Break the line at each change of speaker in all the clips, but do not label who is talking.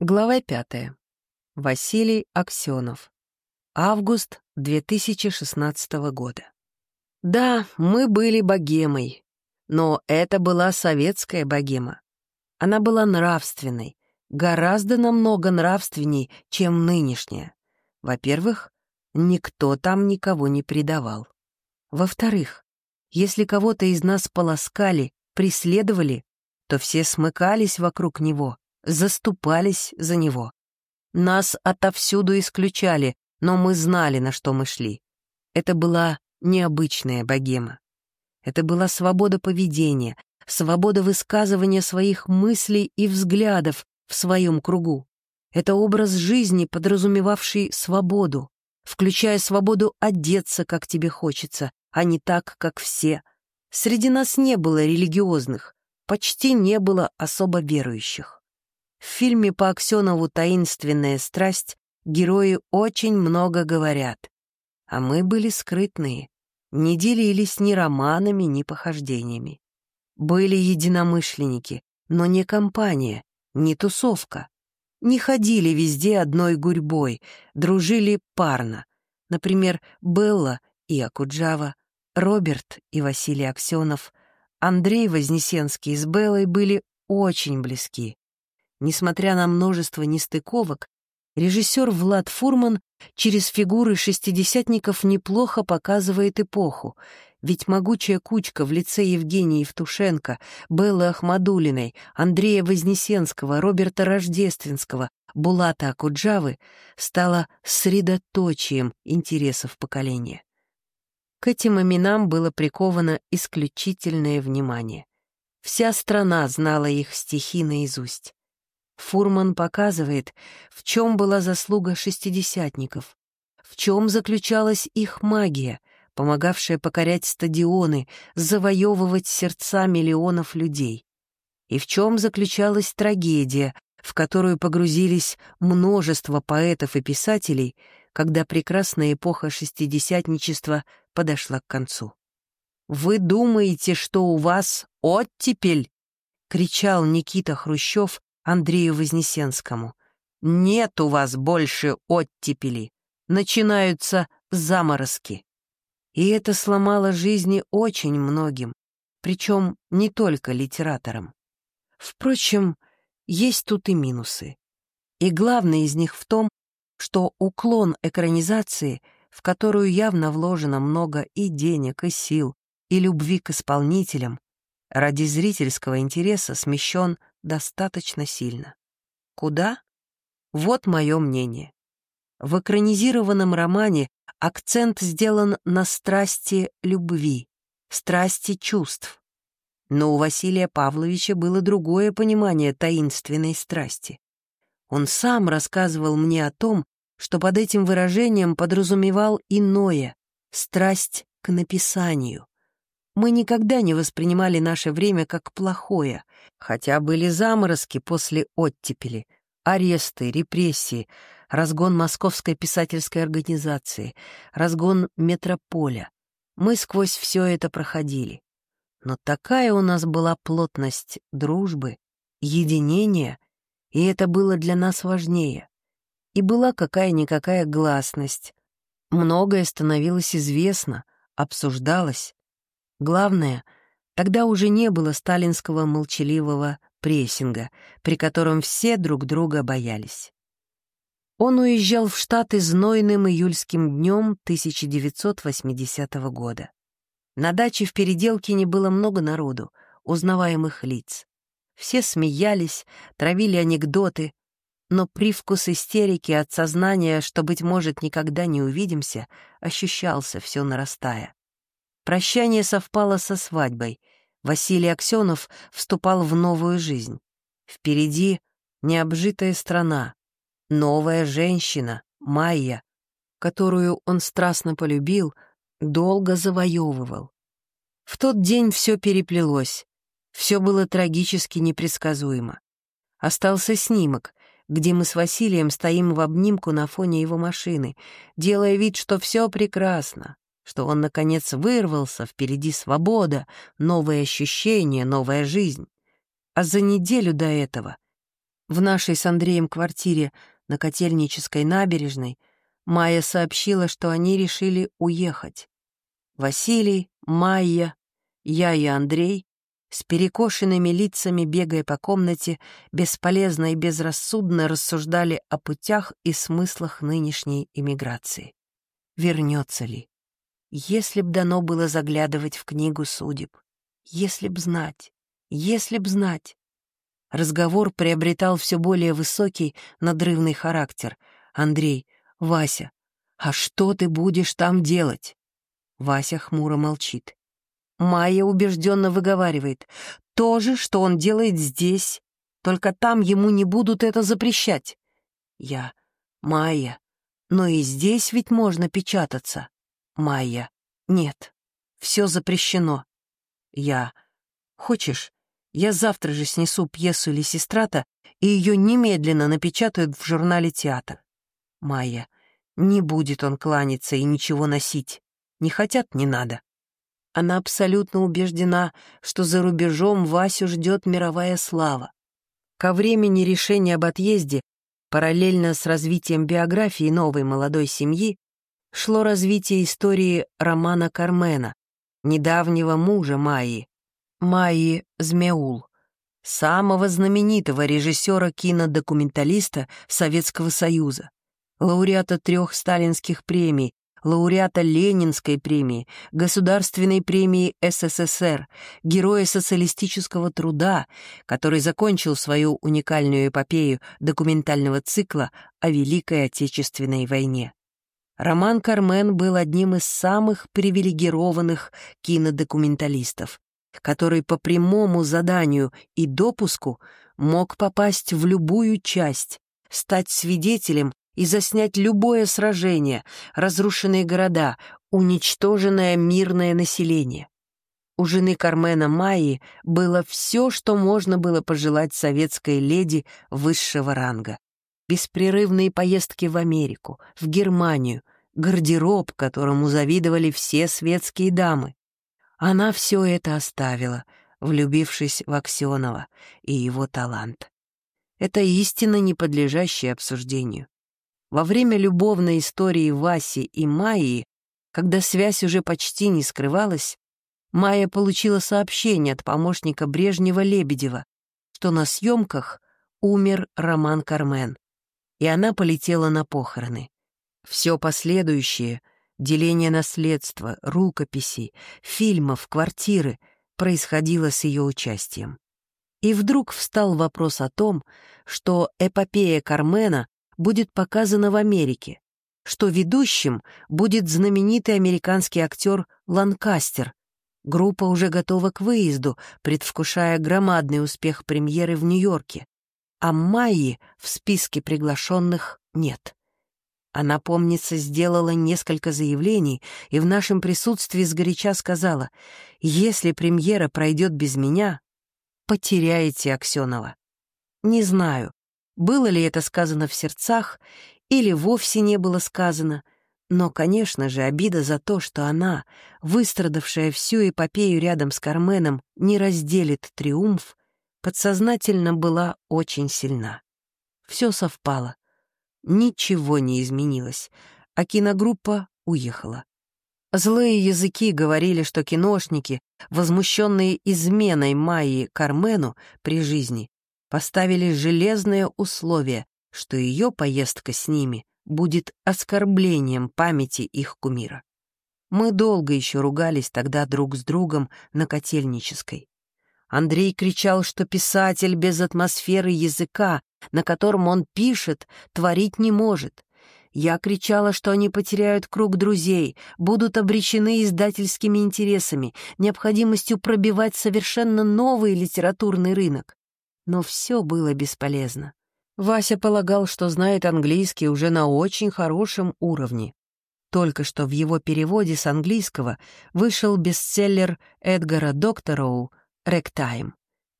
Глава пятая. Василий Аксенов. Август 2016 года. Да, мы были богемой, но это была советская богема. Она была нравственной, гораздо намного нравственней, чем нынешняя. Во-первых, никто там никого не предавал. Во-вторых, если кого-то из нас полоскали, преследовали, то все смыкались вокруг него, заступались за него. Нас отовсюду исключали, но мы знали, на что мы шли. Это была необычная богема. Это была свобода поведения, свобода высказывания своих мыслей и взглядов в своем кругу. Это образ жизни, подразумевавший свободу, включая свободу одеться, как тебе хочется, а не так, как все. Среди нас не было религиозных, почти не было особо верующих. В фильме по Аксенову «Таинственная страсть» герои очень много говорят. А мы были скрытные, не делились ни романами, ни похождениями. Были единомышленники, но не компания, не тусовка. Не ходили везде одной гурьбой, дружили парно. Например, Белла и Акуджава, Роберт и Василий Аксенов, Андрей Вознесенский с Беллой были очень близки. Несмотря на множество нестыковок, режиссер Влад Фурман через фигуры шестидесятников неплохо показывает эпоху, ведь могучая кучка в лице Евгении Евтушенко, Беллы Ахмадулиной, Андрея Вознесенского, Роберта Рождественского, Булата Акуджавы стала средоточием интересов поколения. К этим именам было приковано исключительное внимание. Вся страна знала их стихи наизусть. Фурман показывает, в чем была заслуга шестидесятников, в чем заключалась их магия, помогавшая покорять стадионы, завоевывать сердца миллионов людей, и в чем заключалась трагедия, в которую погрузились множество поэтов и писателей, когда прекрасная эпоха шестидесятничества подошла к концу. «Вы думаете, что у вас оттепель?» — кричал Никита Хрущев Андрею Вознесенскому. «Нет у вас больше оттепели. Начинаются заморозки». И это сломало жизни очень многим, причем не только литераторам. Впрочем, есть тут и минусы. И главный из них в том, что уклон экранизации, в которую явно вложено много и денег, и сил, и любви к исполнителям, ради зрительского интереса смещен достаточно сильно. Куда? Вот мое мнение. В экранизированном романе акцент сделан на страсти любви, страсти чувств. Но у Василия Павловича было другое понимание таинственной страсти. Он сам рассказывал мне о том, что под этим выражением подразумевал иное — страсть к написанию, мы никогда не воспринимали наше время как плохое, хотя были заморозки после оттепели, аресты, репрессии, разгон Московской писательской организации, разгон Метрополя. Мы сквозь все это проходили. Но такая у нас была плотность дружбы, единения, и это было для нас важнее. И была какая-никакая гласность. Многое становилось известно, обсуждалось, Главное, тогда уже не было сталинского молчаливого прессинга, при котором все друг друга боялись. Он уезжал в Штаты знойным июльским днем 1980 года. На даче в Переделкине было много народу, узнаваемых лиц. Все смеялись, травили анекдоты, но привкус истерики от сознания, что, быть может, никогда не увидимся, ощущался все нарастая. Прощание совпало со свадьбой. Василий Аксенов вступал в новую жизнь. Впереди необжитая страна, новая женщина, Майя, которую он страстно полюбил, долго завоевывал. В тот день все переплелось, все было трагически непредсказуемо. Остался снимок, где мы с Василием стоим в обнимку на фоне его машины, делая вид, что все прекрасно, что он, наконец, вырвался, впереди свобода, новые ощущения, новая жизнь. А за неделю до этого В нашей с Андреем квартире на Котельнической набережной Майя сообщила, что они решили уехать. Василий, Майя, я и Андрей с перекошенными лицами, бегая по комнате, бесполезно и безрассудно рассуждали о путях и смыслах нынешней эмиграции. Вернется ли? Если б дано было заглядывать в книгу судеб. Если б знать. Если б знать. Разговор приобретал все более высокий, надрывный характер. «Андрей, Вася, а что ты будешь там делать?» Вася хмуро молчит. Майя убежденно выговаривает. То же, что он делает здесь, только там ему не будут это запрещать. Я. Майя. Но и здесь ведь можно печататься. Майя. Нет. Все запрещено. Я. Хочешь, я завтра же снесу пьесу Лисистрата, и ее немедленно напечатают в журнале «Театр». Майя. Не будет он кланяться и ничего носить. Не хотят — не надо. Она абсолютно убеждена, что за рубежом Васю ждет мировая слава. Ко времени решения об отъезде, параллельно с развитием биографии новой молодой семьи, шло развитие истории романа Кармена, недавнего мужа Майи, Майи Змеул, самого знаменитого режиссера-кинодокументалиста Советского Союза, лауреата трех сталинских премий лауреата Ленинской премии, Государственной премии СССР, Героя социалистического труда, который закончил свою уникальную эпопею документального цикла о Великой Отечественной войне. Роман Кармен был одним из самых привилегированных кинодокументалистов, который по прямому заданию и допуску мог попасть в любую часть, стать свидетелем и заснять любое сражение, разрушенные города, уничтоженное мирное население. У жены Кармена Майи было все, что можно было пожелать советской леди высшего ранга. Беспрерывные поездки в Америку, в Германию, гардероб, которому завидовали все светские дамы. Она все это оставила, влюбившись в Аксенова и его талант. Это истина, не подлежащая обсуждению. Во время любовной истории Васи и Майи, когда связь уже почти не скрывалась, Майя получила сообщение от помощника Брежнева Лебедева, что на съемках умер Роман Кармен, и она полетела на похороны. Все последующее — деление наследства, рукописей, фильмов, квартиры — происходило с ее участием. И вдруг встал вопрос о том, что эпопея Кармена будет показана в Америке, что ведущим будет знаменитый американский актер Ланкастер. Группа уже готова к выезду, предвкушая громадный успех премьеры в Нью-Йорке. А Майи в списке приглашенных нет. Она, помнится, сделала несколько заявлений и в нашем присутствии сгоряча сказала, «Если премьера пройдет без меня, потеряете Аксенова». Не знаю, было ли это сказано в сердцах или вовсе не было сказано, но, конечно же, обида за то, что она, выстрадавшая всю эпопею рядом с Карменом, не разделит триумф, подсознательно была очень сильна. Все совпало. Ничего не изменилось, а киногруппа уехала. Злые языки говорили, что киношники, возмущенные изменой Майи Кармену при жизни, поставили железное условие, что ее поездка с ними будет оскорблением памяти их кумира. Мы долго еще ругались тогда друг с другом на Котельнической. Андрей кричал, что писатель без атмосферы языка, на котором он пишет, творить не может. Я кричала, что они потеряют круг друзей, будут обречены издательскими интересами, необходимостью пробивать совершенно новый литературный рынок. Но все было бесполезно. Вася полагал, что знает английский уже на очень хорошем уровне. Только что в его переводе с английского вышел бестселлер Эдгара Доктороу «Ректайм»,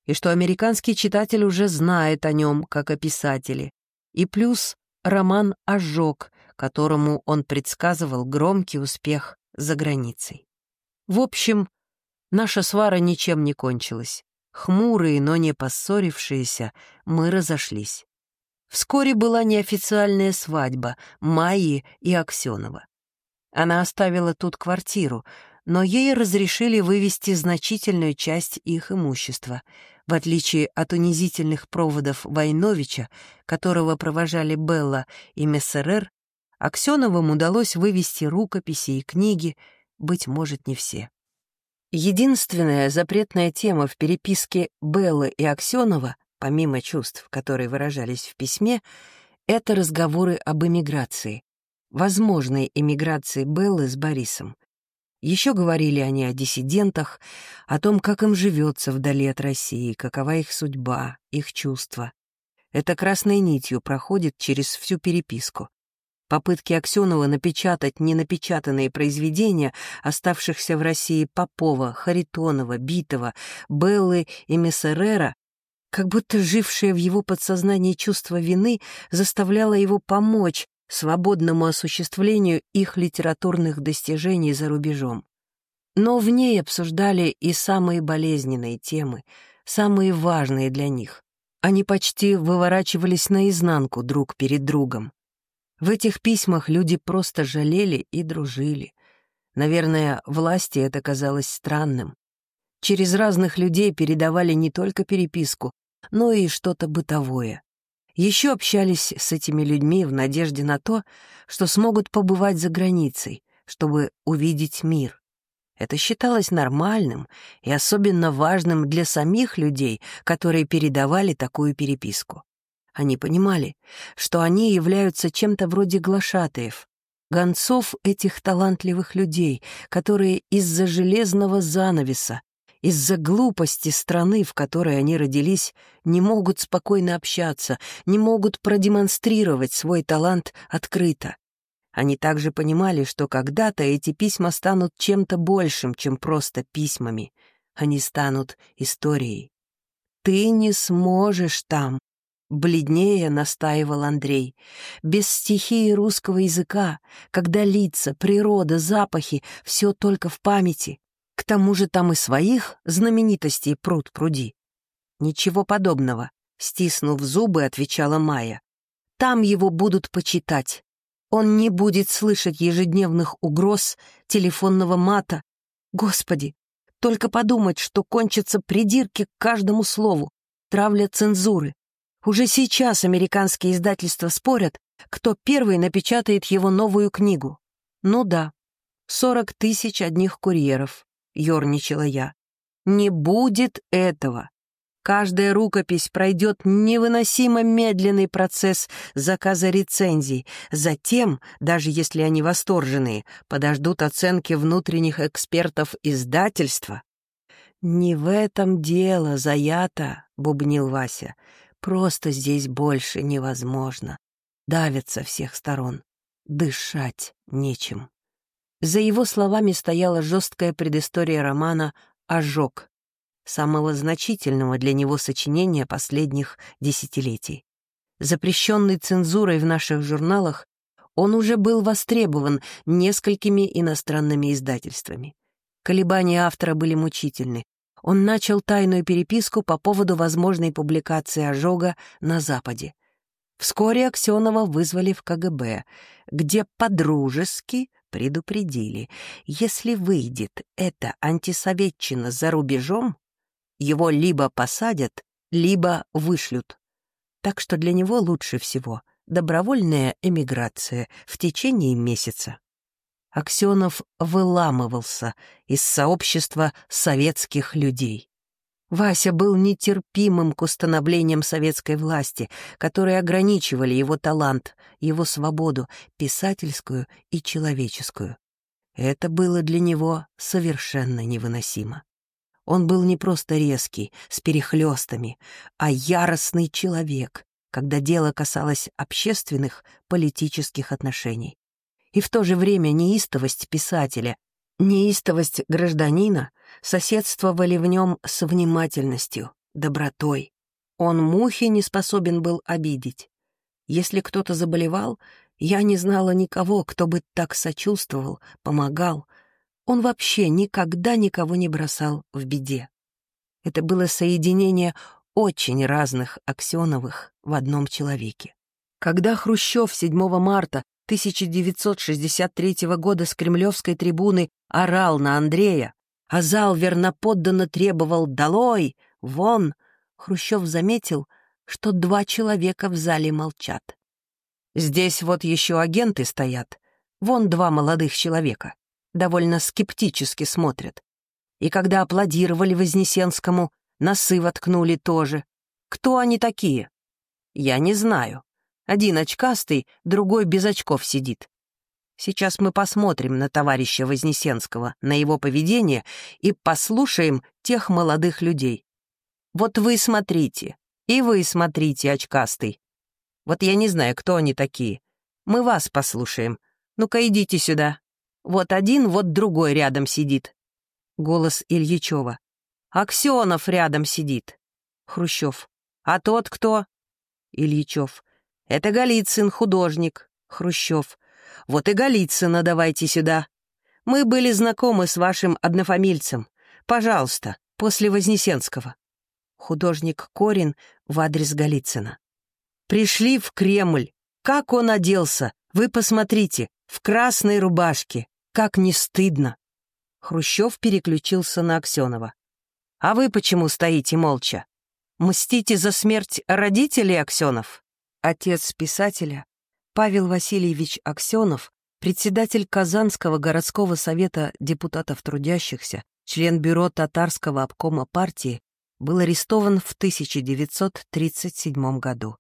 и что американский читатель уже знает о нем как о писателе. И плюс роман «Ожог», которому он предсказывал громкий успех за границей. В общем, наша свара ничем не кончилась Хмурые, но не поссорившиеся, мы разошлись. Вскоре была неофициальная свадьба Майи и Аксенова. Она оставила тут квартиру, но ей разрешили вывести значительную часть их имущества, в отличие от унизительных проводов Войновича, которого провожали Белла и Мессерер, Аксеновым удалось вывести рукописи и книги, быть может, не все. Единственная запретная тема в переписке Беллы и Аксенова, помимо чувств, которые выражались в письме, это разговоры об эмиграции, возможной эмиграции Беллы с Борисом. Еще говорили они о диссидентах, о том, как им живется вдали от России, какова их судьба, их чувства. Это красной нитью проходит через всю переписку. Попытки Аксенова напечатать ненапечатанные произведения оставшихся в России Попова, Харитонова, Битова, Беллы и Мессерера, как будто жившее в его подсознании чувство вины заставляло его помочь свободному осуществлению их литературных достижений за рубежом. Но в ней обсуждали и самые болезненные темы, самые важные для них. Они почти выворачивались наизнанку друг перед другом. В этих письмах люди просто жалели и дружили. Наверное, власти это казалось странным. Через разных людей передавали не только переписку, но и что-то бытовое. Еще общались с этими людьми в надежде на то, что смогут побывать за границей, чтобы увидеть мир. Это считалось нормальным и особенно важным для самих людей, которые передавали такую переписку. Они понимали, что они являются чем-то вроде глашатаев, гонцов этих талантливых людей, которые из-за железного занавеса, из-за глупости страны, в которой они родились, не могут спокойно общаться, не могут продемонстрировать свой талант открыто. Они также понимали, что когда-то эти письма станут чем-то большим, чем просто письмами. Они станут историей. «Ты не сможешь там», Бледнее настаивал Андрей. Без стихии русского языка, когда лица, природа, запахи — все только в памяти. Тому же там и своих знаменитостей пруд пруди. Ничего подобного, стиснув зубы, отвечала Майя. Там его будут почитать. Он не будет слышать ежедневных угроз, телефонного мата. Господи, только подумать, что кончатся придирки к каждому слову, травля цензуры, уже сейчас американские издательства спорят, кто первый напечатает его новую книгу. Ну да, сорок тысяч одних курьеров, ерничала я. Не будет этого. Каждая рукопись пройдет невыносимо медленный процесс заказа рецензий. Затем, даже если они восторженные, подождут оценки внутренних экспертов издательства. «Не в этом дело, Заята», — бубнил Вася. Просто здесь больше невозможно. Давят со всех сторон. Дышать нечем. За его словами стояла жесткая предыстория романа «Ожог», самого значительного для него сочинения последних десятилетий. Запрещенный цензурой в наших журналах, он уже был востребован несколькими иностранными издательствами. Колебания автора были мучительны, он начал тайную переписку по поводу возможной публикации ожога на Западе. Вскоре Аксенова вызвали в КГБ, где подружески предупредили, если выйдет эта антисоветчина за рубежом, его либо посадят, либо вышлют. Так что для него лучше всего добровольная эмиграция в течение месяца. Аксенов выламывался из сообщества советских людей. Вася был нетерпимым к установлениям советской власти, которые ограничивали его талант, его свободу, писательскую и человеческую. Это было для него совершенно невыносимо. Он был не просто резкий, с перехлестами, а яростный человек, когда дело касалось общественных, политических отношений и в то же время неистовость писателя, неистовость гражданина соседствовали в нем с внимательностью, добротой. Он мухи не способен был обидеть. Если кто-то заболевал, я не знала никого, кто бы так сочувствовал, помогал. Он вообще никогда никого не бросал в беде. Это было соединение очень разных Аксеновых в одном человеке. Когда Хрущев 7 марта 1963 года с кремлевской трибуны орал на Андрея, а зал верноподданно требовал «Долой! Вон!», Хрущев заметил, что два человека в зале молчат. Здесь вот еще агенты стоят, вон два молодых человека, довольно скептически смотрят. И когда аплодировали Вознесенскому, носы воткнули тоже. Кто они такие? Я не знаю. Один очкастый, другой без очков сидит. Сейчас мы посмотрим на товарища Вознесенского, на его поведение и послушаем тех молодых людей. Вот вы смотрите, и вы смотрите, очкастый. Вот я не знаю, кто они такие. Мы вас послушаем. Ну-ка, идите сюда. Вот один, вот другой рядом сидит. Голос Ильичева. Аксенов рядом сидит. Хрущев. А тот кто? Ильичев. Это Голицын, художник. Хрущев. Вот и Голицына давайте сюда. Мы были знакомы с вашим однофамильцем. Пожалуйста, после Вознесенского. Художник Корин в адрес Голицына. Пришли в Кремль. Как он оделся? Вы посмотрите. В красной рубашке. Как не стыдно. Хрущев переключился на Аксенова. «А вы почему стоите молча? Мстите за смерть родителей Аксенов?» Отец писателя, Павел Васильевич Аксенов, председатель Казанского городского совета депутатов трудящихся, член бюро татарского обкома партии, был арестован в 1937 году.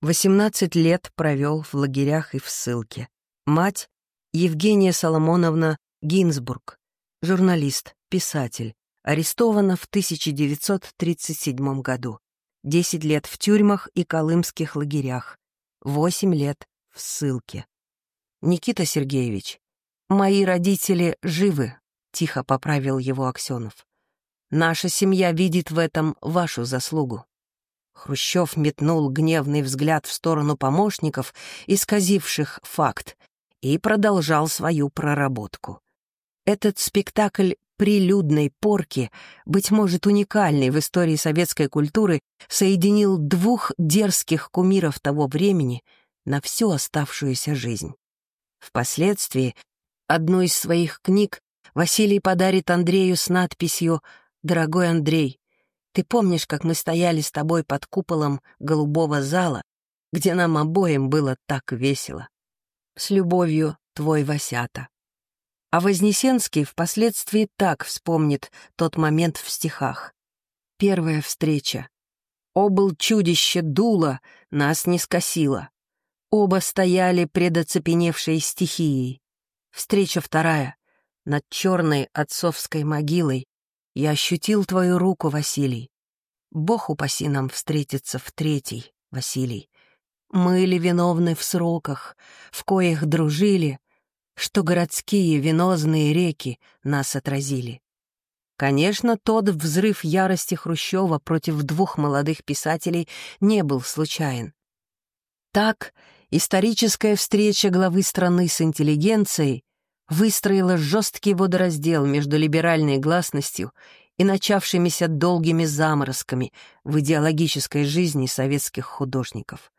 18 лет провел в лагерях и в ссылке. Мать — Евгения Соломоновна Гинзбург, журналист, писатель, арестована в 1937 году. 10 лет в тюрьмах и колымских лагерях, 8 лет в ссылке. «Никита Сергеевич, мои родители живы», — тихо поправил его Аксенов. «Наша семья видит в этом вашу заслугу». Хрущев метнул гневный взгляд в сторону помощников, исказивших факт, и продолжал свою проработку. Этот спектакль прилюдной порки, быть может, уникальный в истории советской культуры, соединил двух дерзких кумиров того времени на всю оставшуюся жизнь. Впоследствии одну из своих книг Василий подарит Андрею с надписью «Дорогой Андрей, ты помнишь, как мы стояли с тобой под куполом голубого зала, где нам обоим было так весело? С любовью, твой Васята». А Вознесенский впоследствии так вспомнит тот момент в стихах. Первая встреча. Обл чудище дуло, нас не скосило. Оба стояли пред оцепеневшей стихией. Встреча вторая. Над черной отцовской могилой я ощутил твою руку, Василий. Бог упаси нам встретиться в третий, Василий. Мы ли виновны в сроках, в коих дружили, что городские венозные реки нас отразили. Конечно, тот взрыв ярости Хрущева против двух молодых писателей не был случайен. Так, историческая встреча главы страны с интеллигенцией выстроила жесткий водораздел между либеральной гласностью и начавшимися долгими заморозками в идеологической жизни советских художников.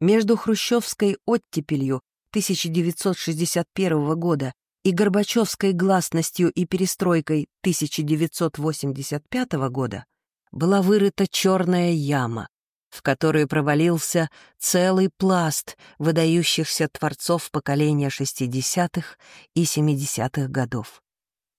Между хрущевской оттепелью 1961 года и Горбачевской гласностью и перестройкой 1985 года была вырыта черная яма, в которую провалился целый пласт выдающихся творцов поколения 60-х и 70-х годов.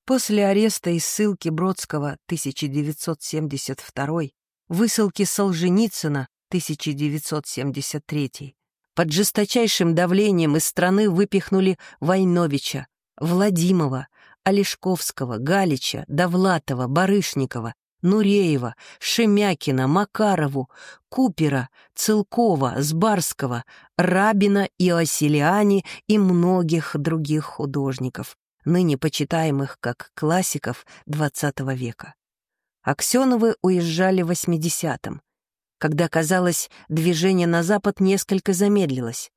После ареста и ссылки Бродского 1972, высылки Солженицына 1973, под жесточайшим давлением из страны выпихнули Войновича, Владимова, Олешковского, Галича, Довлатова, Барышникова, Нуреева, Шемякина, Макарову, Купера, Целкова, Сбарского, Рабина и Оселиани и многих других художников, ныне почитаемых как классиков XX века. Аксеновы уезжали в 80-м, когда, казалось, движение на запад несколько замедлилось.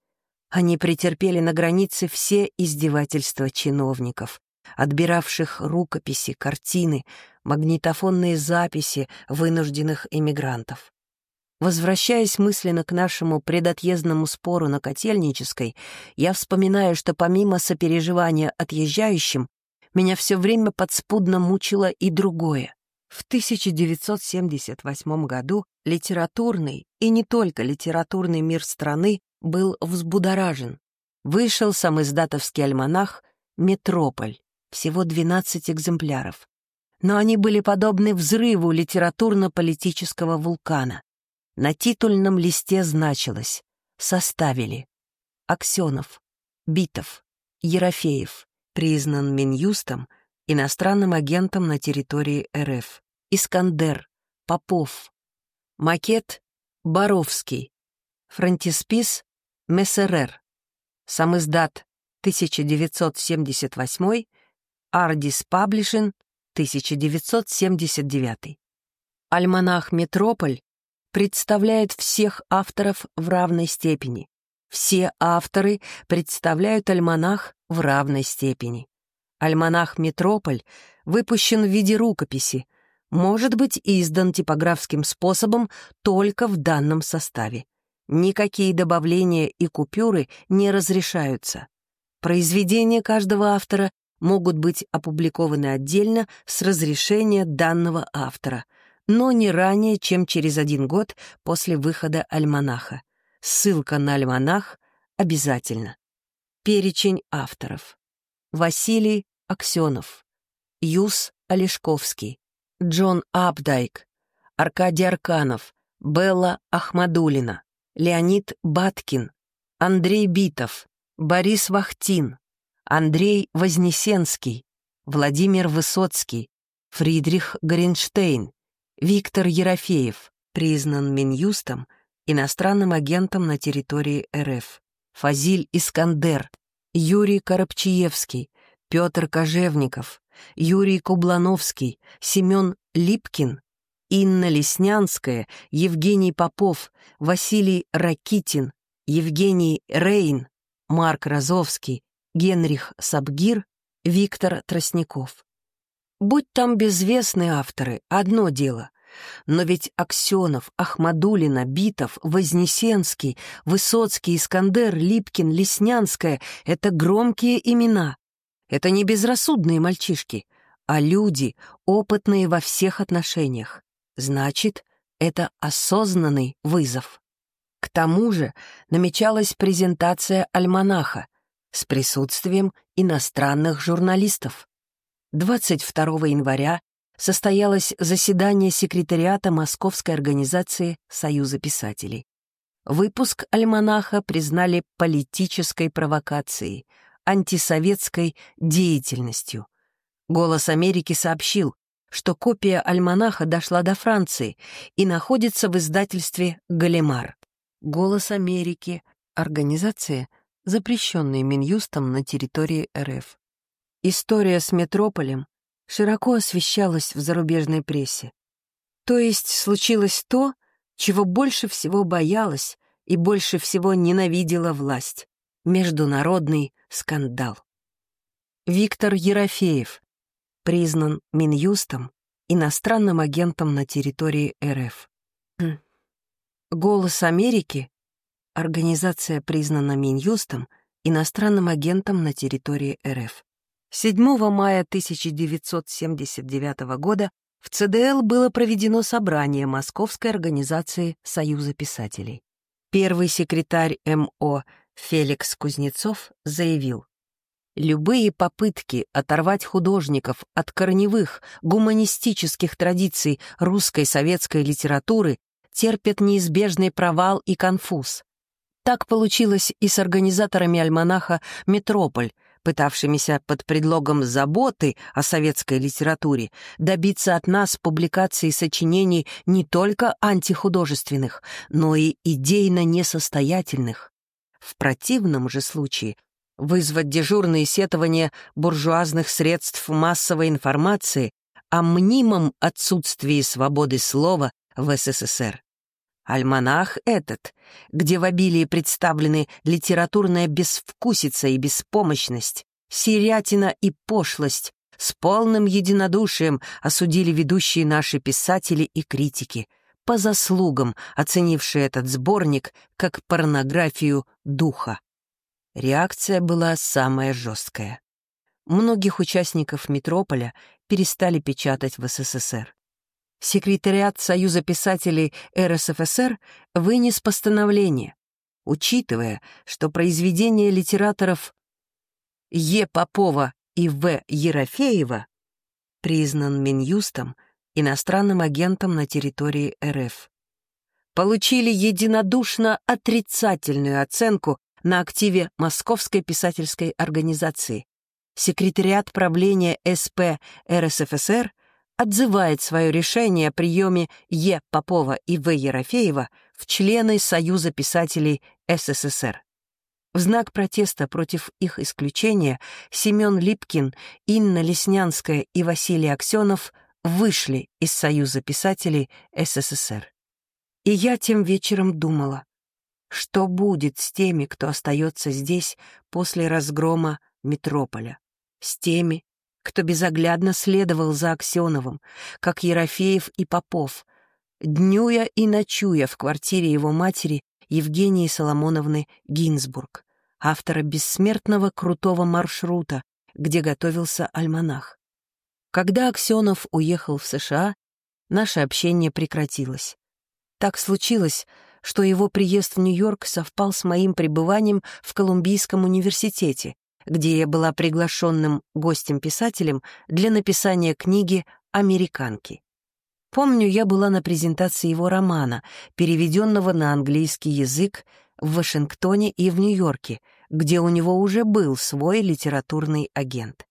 Они претерпели на границе все издевательства чиновников, отбиравших рукописи, картины, магнитофонные записи вынужденных эмигрантов. Возвращаясь мысленно к нашему предотъездному спору на Котельнической, я вспоминаю, что помимо сопереживания отъезжающим, меня все время подспудно мучило и другое. В 1978 году литературный, и не только литературный мир страны, был взбудоражен. Вышел сам издатовский альманах «Метрополь», всего 12 экземпляров. Но они были подобны взрыву литературно-политического вулкана. На титульном листе значилось «Составили» Аксенов, Битов, Ерофеев, признан Минюстом иностранным агентом на территории РФ, Искандер, Попов, макет Боровский, фронтиспис Мессерер, самиздат 1978, Ардис Паблишин 1979. Альманах «Метрополь» представляет всех авторов в равной степени. Все авторы представляют альманах в равной степени. Альманах «Метрополь» выпущен в виде рукописи, может быть издан типографским способом только в данном составе. Никакие добавления и купюры не разрешаются. Произведения каждого автора могут быть опубликованы отдельно с разрешения данного автора, но не ранее, чем через один год после выхода альманаха. Ссылка на альманах обязательно. Перечень авторов. Василий Аксенов, Юс Олешковский, Джон Апдайк, Аркадий Арканов, Белла Ахмадулина, Леонид Баткин, Андрей Битов, Борис Вахтин, Андрей Вознесенский, Владимир Высоцкий, Фридрих Горенштейн, Виктор Ерофеев, признан Минюстом иностранным агентом на территории РФ, Фазиль Искандер, Юрий Коробчиевский, Петр Кожевников, Юрий Кублановский, Семен Липкин, Инна Леснянская, Евгений Попов, Василий Ракитин, Евгений Рейн, Марк Розовский, Генрих Сабгир, Виктор Тростников. Будь там безвестные авторы, одно дело. Но ведь Аксенов, Ахмадулина, Битов, Вознесенский, Высоцкий, Искандер, Липкин, Леснянская — это громкие имена. Это не безрассудные мальчишки, а люди, опытные во всех отношениях. Значит, это осознанный вызов. К тому же намечалась презентация альманаха с присутствием иностранных журналистов. 22 января состоялось заседание секретариата Московской организации Союза писателей. Выпуск альманаха признали политической провокацией, антисоветской деятельностью. «Голос Америки» сообщил, что копия альманаха дошла до Франции и находится в издательстве «Галимар». «Голос Америки» — организация, запрещенная Минюстом на территории РФ. История с метрополем широко освещалась в зарубежной прессе. То есть случилось то, чего больше всего боялась и больше всего ненавидела власть — международный скандал. Виктор Ерофеев признан Минюстом иностранным агентом на территории РФ. Хм. «Голос Америки» — организация признана Минюстом иностранным агентом на территории РФ. 7 мая 1979 года в ЦДЛ было проведено собрание Московской организации Союза писателей. Первый секретарь МО Феликс Кузнецов заявил, Любые попытки оторвать художников от корневых гуманистических традиций русской советской литературы терпят неизбежный провал и конфуз. Так получилось и с организаторами альманаха «Метрополь», пытавшимися под предлогом заботы о советской литературе добиться от нас публикации сочинений не только антихудожественных, но и идейно несостоятельных. В противном же случае вызвать дежурные сетования буржуазных средств массовой информации о мнимом отсутствии свободы слова в СССР. Альманах этот, где в обилии представлены литературная безвкусица и беспомощность, сирятина и пошлость, с полным единодушием осудили ведущие наши писатели и критики, по заслугам оценившие этот сборник как порнографию духа. Реакция была самая жесткая. Многих участников «Метрополя» перестали печатать в СССР. Секретариат Союза писателей РСФСР вынес постановление, учитывая, что произведения литераторов Е. Попова и В. Ерофеева признан Минюстом иностранным агентом на территории РФ. Получили единодушно отрицательную оценку на активе Московской писательской организации. Секретариат правления СП РСФСР отзывает свое решение о приеме Е. Попова и В. Ерофеева в члены Союза писателей СССР. В знак протеста против их исключения Семен Липкин, Инна Леснянская и Василий Аксенов вышли из Союза писателей СССР. И я тем вечером думала, что будет с теми, кто остается здесь после разгрома метрополя, с теми, кто безоглядно следовал за Аксеновым, как Ерофеев и Попов, днюя и ночуя в квартире его матери Евгении Соломоновны Гинзбург, автора бессмертного крутого маршрута, где готовился альманах. Когда Аксенов уехал в США, наше общение прекратилось. Так случилось, что его приезд в Нью-Йорк совпал с моим пребыванием в Колумбийском университете, где я была приглашенным гостем-писателем для написания книги «Американки». Помню, я была на презентации его романа, переведенного на английский язык в Вашингтоне и в Нью-Йорке, где у него уже был свой литературный агент.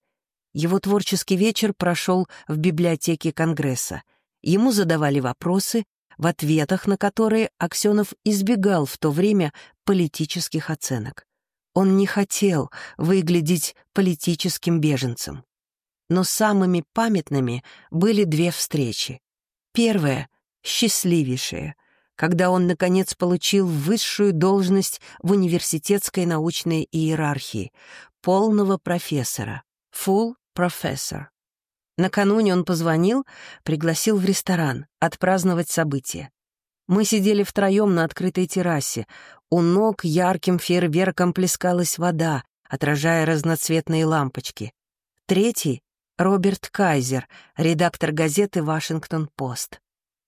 Его творческий вечер прошел в библиотеке Конгресса. Ему задавали вопросы, в ответах на которые Аксенов избегал в то время политических оценок. Он не хотел выглядеть политическим беженцем. Но самыми памятными были две встречи. Первая — счастливейшая, когда он, наконец, получил высшую должность в университетской научной иерархии — полного профессора, full professor. Накануне он позвонил, пригласил в ресторан отпраздновать событие. Мы сидели втроем на открытой террасе. У ног ярким фейерверком плескалась вода, отражая разноцветные лампочки. Третий — Роберт Кайзер, редактор газеты «Вашингтон-Пост».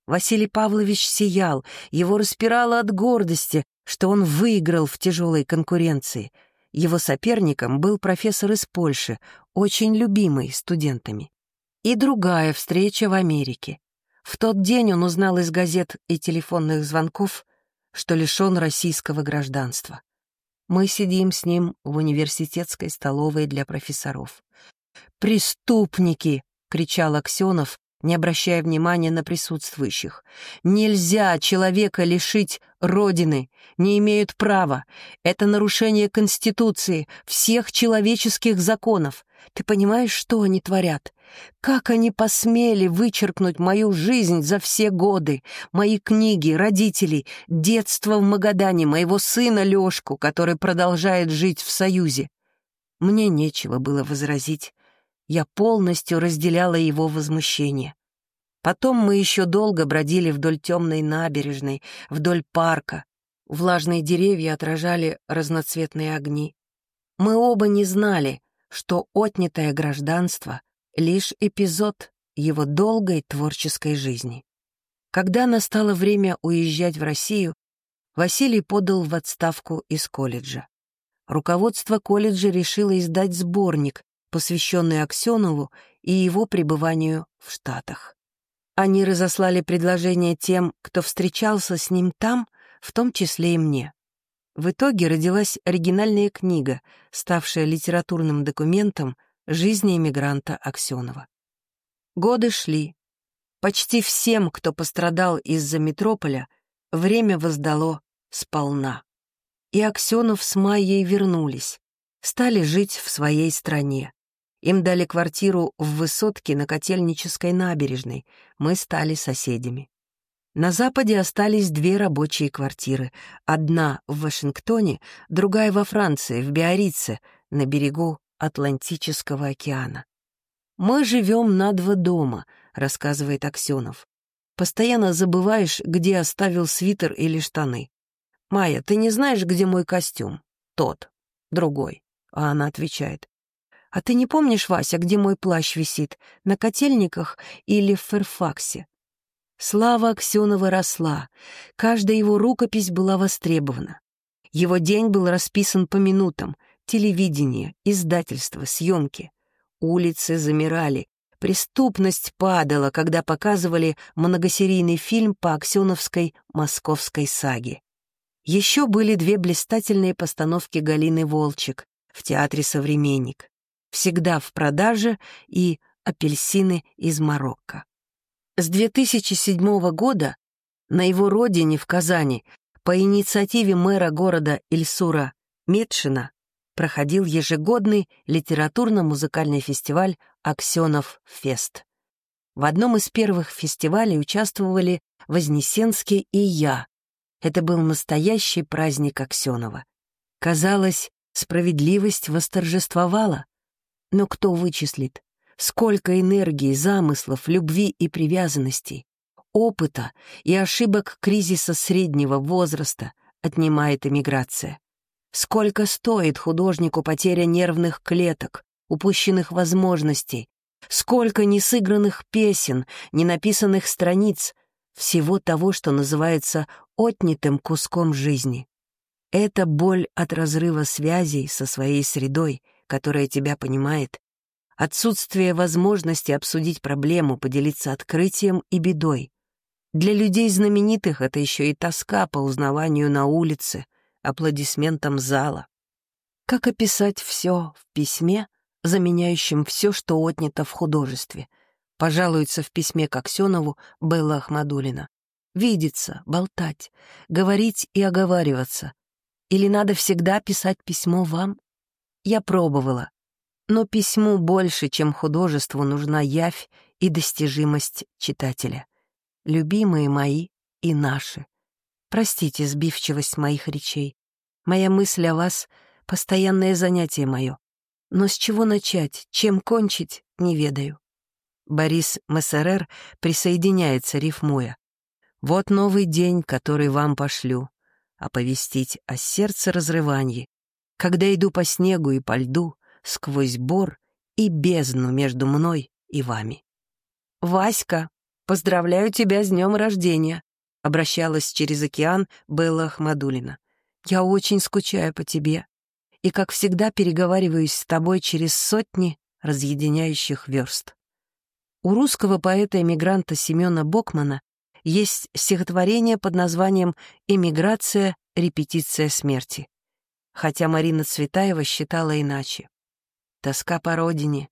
Василий Павлович сиял, его распирало от гордости, что он выиграл в тяжелой конкуренции. Его соперником был профессор из Польши, очень любимый студентами. И другая встреча в Америке. В тот день он узнал из газет и телефонных звонков, что лишен российского гражданства. Мы сидим с ним в университетской столовой для профессоров. «Преступники!» — кричал Аксенов, не обращая внимания на присутствующих. «Нельзя человека лишить Родины, не имеют права. Это нарушение Конституции, всех человеческих законов. Ты понимаешь, что они творят? Как они посмели вычеркнуть мою жизнь за все годы, мои книги, родителей, детство в Магадане, моего сына Лёшку, который продолжает жить в Союзе? Мне нечего было возразить. Я полностью разделяла его возмущение. Потом мы еще долго бродили вдоль темной набережной, вдоль парка. Влажные деревья отражали разноцветные огни. Мы оба не знали, что отнятое гражданство — лишь эпизод его долгой творческой жизни. Когда настало время уезжать в Россию, Василий подал в отставку из колледжа. Руководство колледжа решило издать сборник, посвященный Аксенову и его пребыванию в Штатах. Они разослали предложение тем, кто встречался с ним там, в том числе и мне. В итоге родилась оригинальная книга, ставшая литературным документом жизни эмигранта Аксенова. Годы шли. Почти всем, кто пострадал из-за метрополя, время воздало сполна. И Аксенов с Майей вернулись, стали жить в своей стране. Им дали квартиру в высотке на Котельнической набережной. Мы стали соседями. На Западе остались две рабочие квартиры. Одна в Вашингтоне, другая во Франции, в Биорице, на берегу Атлантического океана. «Мы живем на два дома», — рассказывает Аксенов. «Постоянно забываешь, где оставил свитер или штаны. Майя, ты не знаешь, где мой костюм? Тот. Другой». А она отвечает. «А ты не помнишь, Вася, где мой плащ висит? На котельниках или в Ферфаксе?» Слава Аксенова росла. Каждая его рукопись была востребована. Его день был расписан по минутам. Телевидение, издательство, съемки. Улицы замирали. Преступность падала, когда показывали многосерийный фильм по аксеновской московской саге. Еще были две блистательные постановки Галины Волчек в театре «Современник». «Всегда в продаже» и «Апельсины из Марокко». С 2007 года на его родине в Казани по инициативе мэра города Ильсура Медшина проходил ежегодный литературно-музыкальный фестиваль «Аксенов Фест». В одном из первых фестивалей участвовали Вознесенский и я. Это был настоящий праздник Аксенова. Казалось, справедливость восторжествовала. Но кто вычислит, сколько энергии, замыслов, любви и привязанностей, опыта и ошибок кризиса среднего возраста отнимает эмиграция? Сколько стоит художнику потеря нервных клеток, упущенных возможностей, сколько несыгранных песен, ненаписанных страниц, всего того, что называется отнятым куском жизни. Это боль от разрыва связей со своей средой, которая тебя понимает, отсутствие возможности обсудить проблему, поделиться открытием и бедой. Для людей знаменитых это еще и тоска по узнаванию на улице, аплодисментам зала. Как описать все в письме, заменяющем все, что отнято в художестве? Пожалуется в письме к Аксенову Белла Ахмадулина. Видеться, болтать, говорить и оговариваться. Или надо всегда писать письмо вам? Я пробовала. Но письму больше, чем художеству, нужна явь и достижимость читателя. Любимые мои и наши. Простите сбивчивость моих речей. Моя мысль о вас — постоянное занятие мое. Но с чего начать, чем кончить, не ведаю. Борис Мессерер присоединяется, рифмуя. «Вот новый день, который вам пошлю. Оповестить о сердце разрывании, когда иду по снегу и по льду, сквозь бор и бездну между мной и вами». «Васька, поздравляю тебя с днем рождения!» Обращалась через океан Белла Ахмадулина. «Я очень скучаю по тебе и, как всегда, переговариваюсь с тобой через сотни разъединяющих верст». У русского поэта-эмигранта Семена Бокмана есть стихотворение под названием «Эмиграция. Репетиция смерти». Хотя Марина Цветаева считала иначе. Тоска по родине.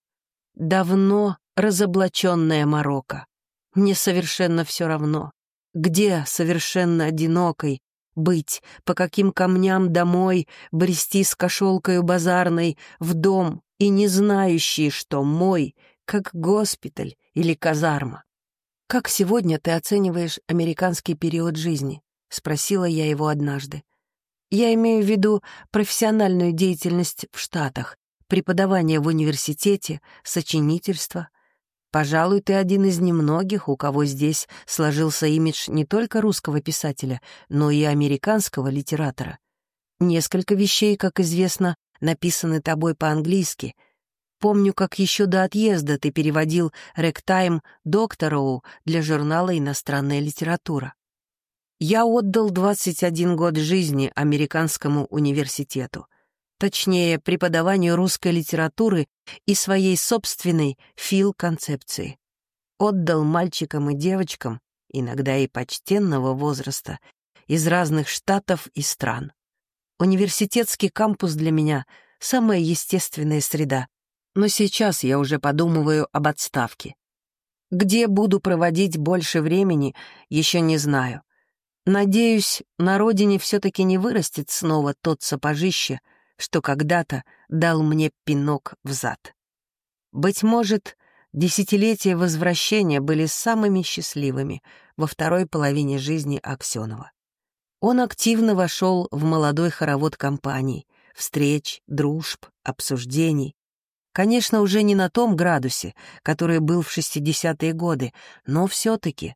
Давно разоблаченная Марокко. Мне совершенно все равно. Где совершенно одинокой быть, по каким камням домой, брести с кошелкою базарной в дом и не знающий, что мой, как госпиталь или казарма. «Как сегодня ты оцениваешь американский период жизни?» — спросила я его однажды. Я имею в виду профессиональную деятельность в Штатах, преподавание в университете, сочинительство, Пожалуй, ты один из немногих, у кого здесь сложился имидж не только русского писателя, но и американского литератора. Несколько вещей, как известно, написаны тобой по-английски. Помню, как еще до отъезда ты переводил «Ректайм» Доктороу для журнала «Иностранная литература». Я отдал 21 год жизни американскому университету — точнее, преподаванию русской литературы и своей собственной фил-концепции. Отдал мальчикам и девочкам, иногда и почтенного возраста, из разных штатов и стран. Университетский кампус для меня — самая естественная среда, но сейчас я уже подумываю об отставке. Где буду проводить больше времени, еще не знаю. Надеюсь, на родине все-таки не вырастет снова тот сапожище — что когда-то дал мне пинок в зад. Быть может, десятилетия возвращения были самыми счастливыми во второй половине жизни Аксенова. Он активно вошел в молодой хоровод компаний, встреч, дружб, обсуждений. Конечно, уже не на том градусе, который был в 60-е годы, но все-таки.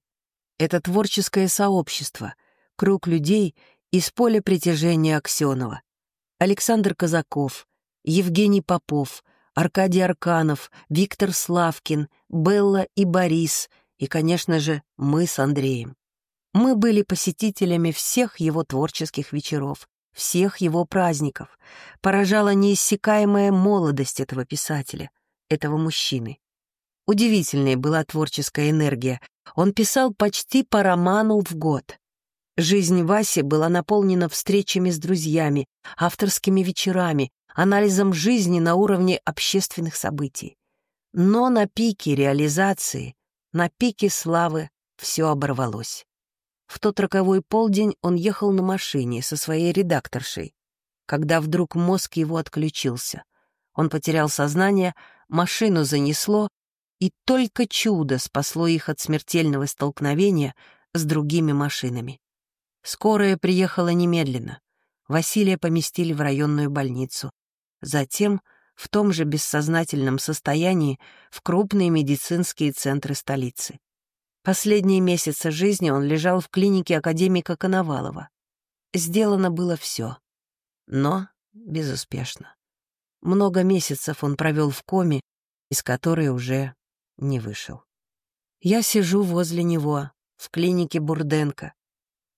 Это творческое сообщество, круг людей из поля притяжения Аксенова. Александр Казаков, Евгений Попов, Аркадий Арканов, Виктор Славкин, Белла и Борис, и, конечно же, мы с Андреем. Мы были посетителями всех его творческих вечеров, всех его праздников. Поражала неиссякаемая молодость этого писателя, этого мужчины. Удивительной была творческая энергия. Он писал почти по роману в год. Жизнь Васи была наполнена встречами с друзьями, авторскими вечерами, анализом жизни на уровне общественных событий. Но на пике реализации, на пике славы все оборвалось. В тот роковой полдень он ехал на машине со своей редакторшей, когда вдруг мозг его отключился. Он потерял сознание, машину занесло, и только чудо спасло их от смертельного столкновения с другими машинами. Скорая приехала немедленно. Василия поместили в районную больницу. Затем, в том же бессознательном состоянии, в крупные медицинские центры столицы. Последние месяцы жизни он лежал в клинике академика Коновалова. Сделано было все, но безуспешно. Много месяцев он провел в коме, из которой уже не вышел. Я сижу возле него, в клинике Бурденко.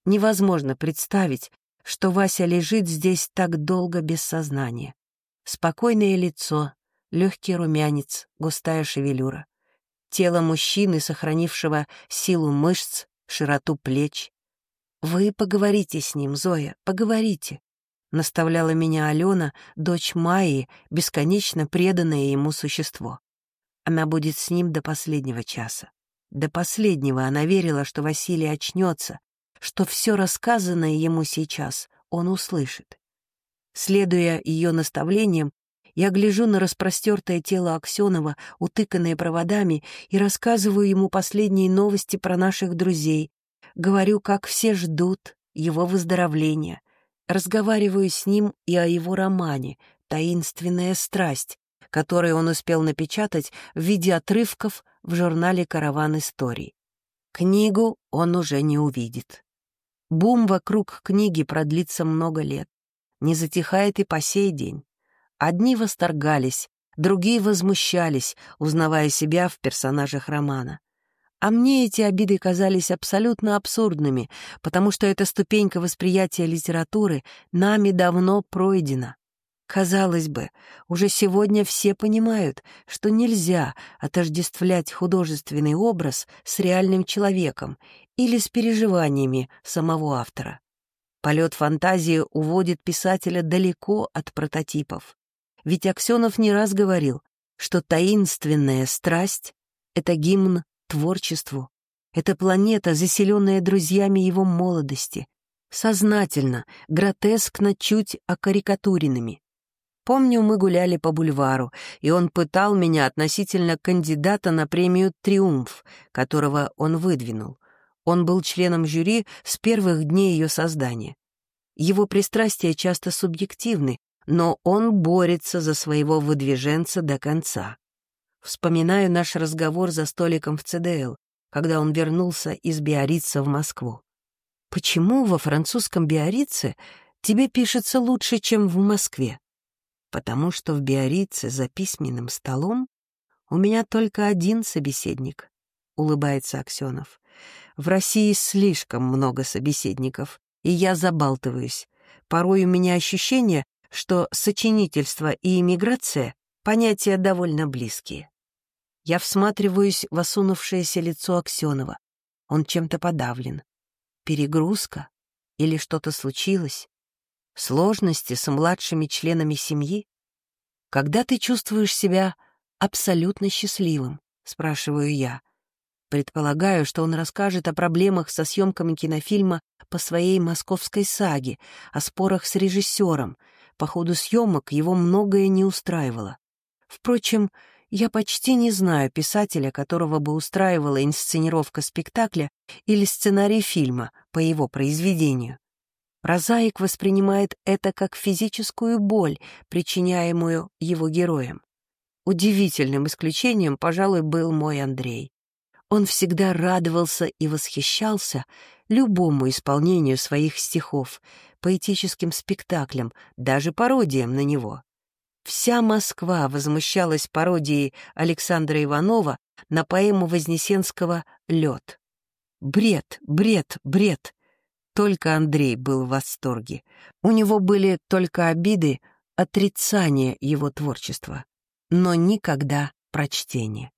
Невозможно представить, что Вася лежит здесь так долго без сознания. Спокойное лицо, легкий румянец, густая шевелюра тело мужчины, сохранившего силу мышц, широту плеч. «Вы поговорите с ним, Зоя, поговорите», — наставляла меня Алена, дочь Майи, бесконечно преданное ему существо. Она будет с ним до последнего часа. До последнего она верила, что Василий очнется, что все рассказанное ему сейчас он услышит. Следуя ее наставлениям, я гляжу на распростертое тело Аксенова, утыканное проводами, и рассказываю ему последние новости про наших друзей. Говорю, как все ждут его выздоровления. Разговариваю с ним и о его романе «Таинственная страсть», который он успел напечатать в виде отрывков в журнале «Караван историй». Книгу он уже не увидит. Бум вокруг книги продлится много лет. Не затихает и по сей день. Одни восторгались, другие возмущались, узнавая себя в персонажах романа. А мне эти обиды казались абсолютно абсурдными, потому что эта ступенька восприятия литературы нами давно пройдена. Казалось бы, уже сегодня все понимают, что нельзя отождествлять художественный образ с реальным человеком или с переживаниями самого автора. Полет фантазии уводит писателя далеко от прототипов. Ведь Аксенов не раз говорил, что таинственная страсть — это гимн творчеству, это планета, заселенная друзьями его молодости, сознательно, гротескно чуть окарикатуренными. Помню, мы гуляли по бульвару, и он пытал меня относительно кандидата на премию «Триумф», которого он выдвинул. Он был членом жюри с первых дней ее создания. Его пристрастия часто субъективны, но он борется за своего выдвиженца до конца. Вспоминаю наш разговор за столиком в ЦДЛ, когда он вернулся из Биорица в Москву. «Почему во французском Биорице тебе пишется лучше, чем в Москве?» «Потому что в Биорице за письменным столом у меня только один собеседник», — улыбается Аксенов. «В России слишком много собеседников, и я забалтываюсь. Порой у меня ощущение, что сочинительство и иммиграция — понятия довольно близкие. Я всматриваюсь в осунувшееся лицо Аксенова. Он чем-то подавлен. Перегрузка? Или что-то случилось? Сложности с младшими членами семьи? Когда ты чувствуешь себя абсолютно счастливым? Спрашиваю я. Предполагаю, что он расскажет о проблемах со съемками кинофильма по своей московской саге, о спорах с режиссером — по ходу съемок его многое не устраивало. Впрочем, я почти не знаю писателя, которого бы устраивала инсценировка спектакля или сценарий фильма по его произведению. Прозаик воспринимает это как физическую боль, причиняемую его героям. удивительным исключением, пожалуй, был мой Андрей. Он всегда радовался и восхищался любому исполнению своих стихов, поэтическим спектаклям, даже пародиям на него. Вся Москва возмущалась пародией Александра Иванова на поэму Вознесенского «Лед». Бред, бред, бред. Только Андрей был в восторге. У него были только обиды, отрицание его творчества, но никогда прочтение.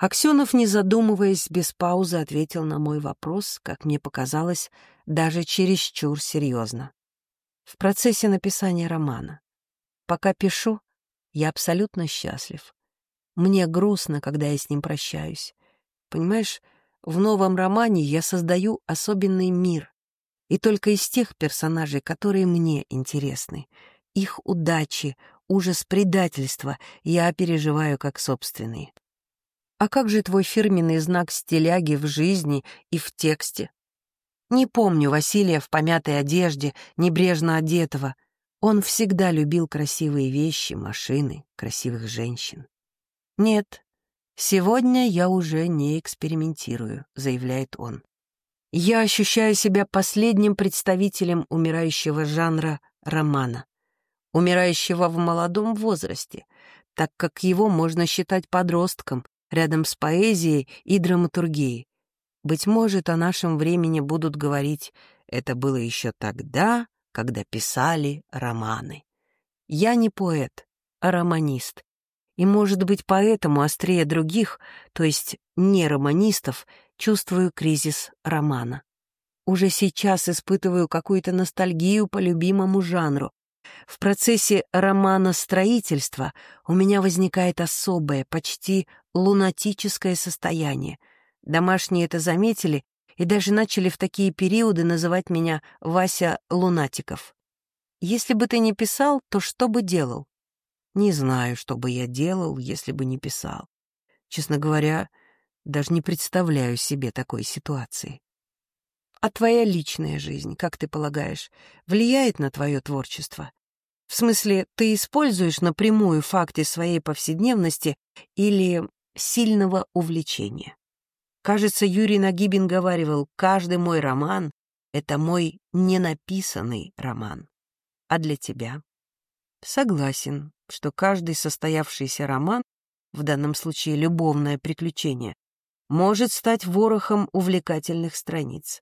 Аксенов, не задумываясь, без паузы ответил на мой вопрос, как мне показалось, даже чересчур серьезно. В процессе написания романа. Пока пишу, я абсолютно счастлив. Мне грустно, когда я с ним прощаюсь. Понимаешь, в новом романе я создаю особенный мир, и только из тех персонажей, которые мне интересны. Их удачи, ужас предательства я переживаю как собственные. А как же твой фирменный знак стиляги в жизни и в тексте? Не помню Василия в помятой одежде, небрежно одетого. Он всегда любил красивые вещи, машины, красивых женщин. Нет, сегодня я уже не экспериментирую, заявляет он. Я ощущаю себя последним представителем умирающего жанра романа, умирающего в молодом возрасте, так как его можно считать подростком, рядом с поэзией и драматургией. Быть может, о нашем времени будут говорить «это было еще тогда, когда писали романы». Я не поэт, а романист. И, может быть, поэтому острее других, то есть не романистов, чувствую кризис романа. Уже сейчас испытываю какую-то ностальгию по любимому жанру, в процессе романа строительства у меня возникает особое, почти лунатическое состояние. Домашние это заметили и даже начали в такие периоды называть меня Вася Лунатиков. Если бы ты не писал, то что бы делал? Не знаю, что бы я делал, если бы не писал. Честно говоря, даже не представляю себе такой ситуации. А твоя личная жизнь, как ты полагаешь, влияет на твое творчество? В смысле, ты используешь напрямую факты своей повседневности или сильного увлечения? Кажется, Юрий Нагибин говаривал, каждый мой роман — это мой ненаписанный роман. А для тебя? Согласен, что каждый состоявшийся роман, в данном случае любовное приключение, может стать ворохом увлекательных страниц.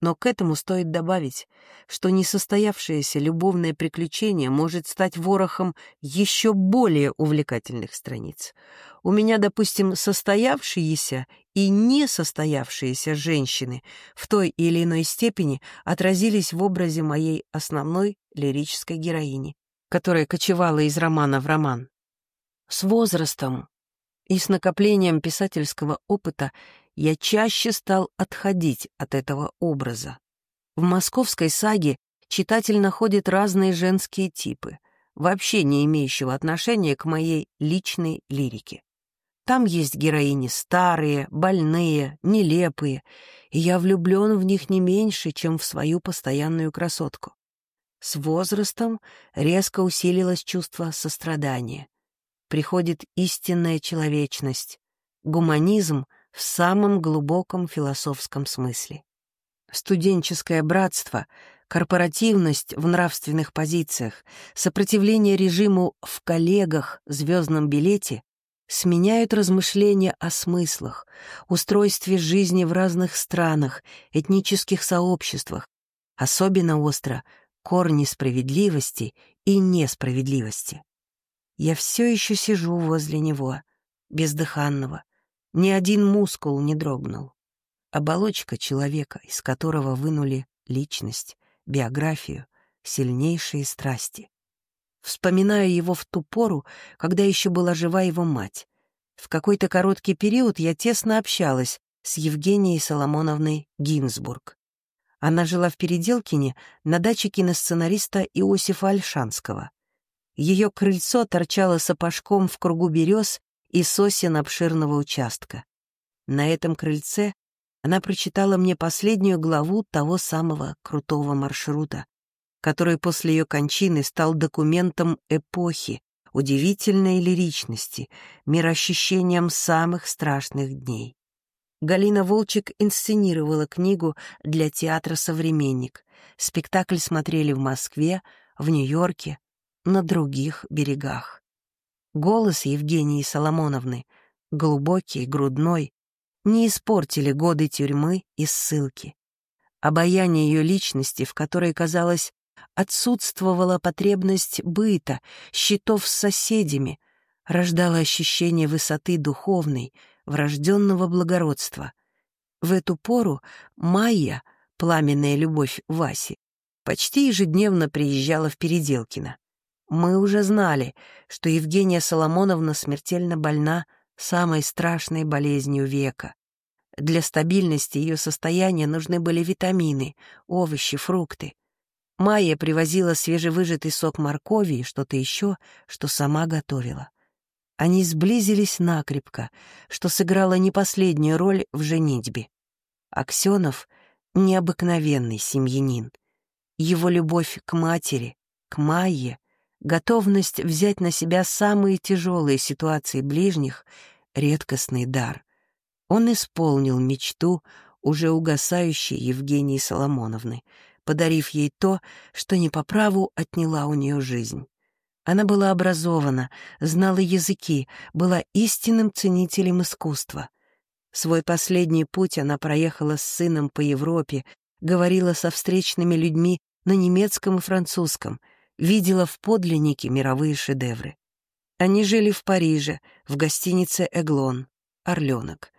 Но к этому стоит добавить, что несостоявшееся любовное приключение может стать ворохом еще более увлекательных страниц. У меня, допустим, состоявшиеся и несостоявшиеся женщины в той или иной степени отразились в образе моей основной лирической героини, которая кочевала из романа в роман. С возрастом и с накоплением писательского опыта я чаще стал отходить от этого образа. В московской саге читатель находит разные женские типы, вообще не имеющего отношения к моей личной лирике. Там есть героини старые, больные, нелепые, и я влюблен в них не меньше, чем в свою постоянную красотку. С возрастом резко усилилось чувство сострадания. Приходит истинная человечность, гуманизм — в самом глубоком философском смысле. Студенческое братство, корпоративность в нравственных позициях, сопротивление режиму в коллегах, звездном билете сменяют размышления о смыслах, устройстве жизни в разных странах, этнических сообществах, особенно остро корни справедливости и несправедливости. Я все еще сижу возле него, бездыханного, ни один мускул не дрогнул. Оболочка человека, из которого вынули личность, биографию, сильнейшие страсти. Вспоминаю его в ту пору, когда еще была жива его мать. В какой-то короткий период я тесно общалась с Евгенией Соломоновной Гинзбург. Она жила в Переделкине на даче киносценариста Иосифа Альшанского. Ее крыльцо торчало сапожком в кругу берез и сосен обширного участка. На этом крыльце она прочитала мне последнюю главу того самого крутого маршрута, который после ее кончины стал документом эпохи, удивительной лиричности, мироощущением самых страшных дней. Галина Волчек инсценировала книгу для театра «Современник». Спектакль смотрели в Москве, в Нью-Йорке, на других берегах. Голос Евгении Соломоновны, глубокий, грудной, не испортили годы тюрьмы и ссылки. Обаяние ее личности, в которой, казалось, отсутствовала потребность быта, счетов с соседями, рождало ощущение высоты духовной, врожденного благородства. В эту пору Майя, пламенная любовь Васи, почти ежедневно приезжала в Переделкино. Мы уже знали, что Евгения Соломоновна смертельно больна самой страшной болезнью века. Для стабильности ее состояния нужны были витамины, овощи, фрукты. Майя привозила свежевыжатый сок моркови и что-то еще, что сама готовила. Они сблизились накрепко, что сыграло не последнюю роль в женитьбе. Аксенов — необыкновенный семьянин. Его любовь к матери, к Майе, готовность взять на себя самые тяжелые ситуации ближних — редкостный дар. Он исполнил мечту уже угасающей Евгении Соломоновны, подарив ей то, что не по праву отняла у нее жизнь. Она была образована, знала языки, была истинным ценителем искусства. Свой последний путь она проехала с сыном по Европе, говорила со встречными людьми на немецком и французском, видела в подлиннике мировые шедевры. Они жили в Париже, в гостинице «Эглон», «Орленок»,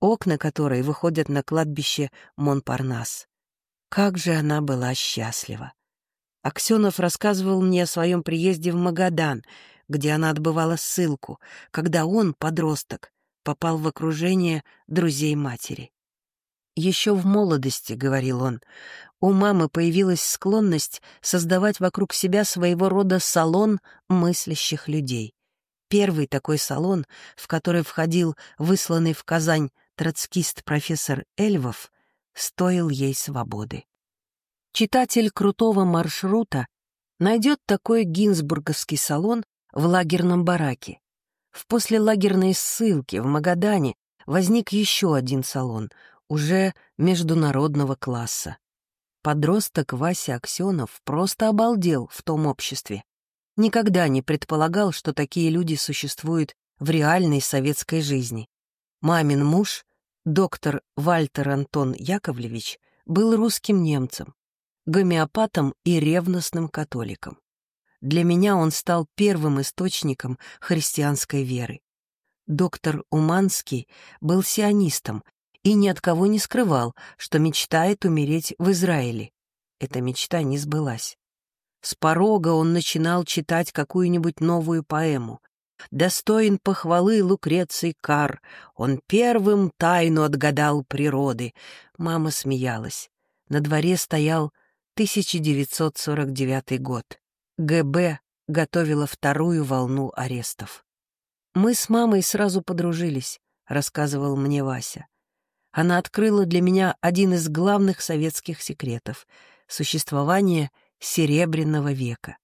окна которой выходят на кладбище Монпарнас. Как же она была счастлива! Аксенов рассказывал мне о своем приезде в Магадан, где она отбывала ссылку, когда он, подросток, попал в окружение друзей матери. Еще в молодости, — говорил он, — у мамы появилась склонность создавать вокруг себя своего рода салон мыслящих людей. Первый такой салон, в который входил высланный в Казань троцкист профессор Эльвов, стоил ей свободы. Читатель крутого маршрута найдет такой гинзбурговский салон в лагерном бараке. В посленлагерной ссылке в Магадане возник еще один салон, уже международного класса. Подросток Вася Аксенов просто обалдел в том обществе. Никогда не предполагал, что такие люди существуют в реальной советской жизни. Мамин муж, доктор Вальтер Антон Яковлевич, был русским немцем гомеопатом и ревностным католиком. Для меня он стал первым источником христианской веры. Доктор Уманский был сионистом и ни от кого не скрывал, что мечтает умереть в Израиле. Эта мечта не сбылась. С порога он начинал читать какую-нибудь новую поэму. Достоин похвалы Лукреций Кар, он первым тайну отгадал природы. Мама смеялась. На дворе стоял 1949 год. ГБ готовила вторую волну арестов. «Мы с мамой сразу подружились», — рассказывал мне Вася. Она открыла для меня один из главных советских секретов — существование Серебряного века.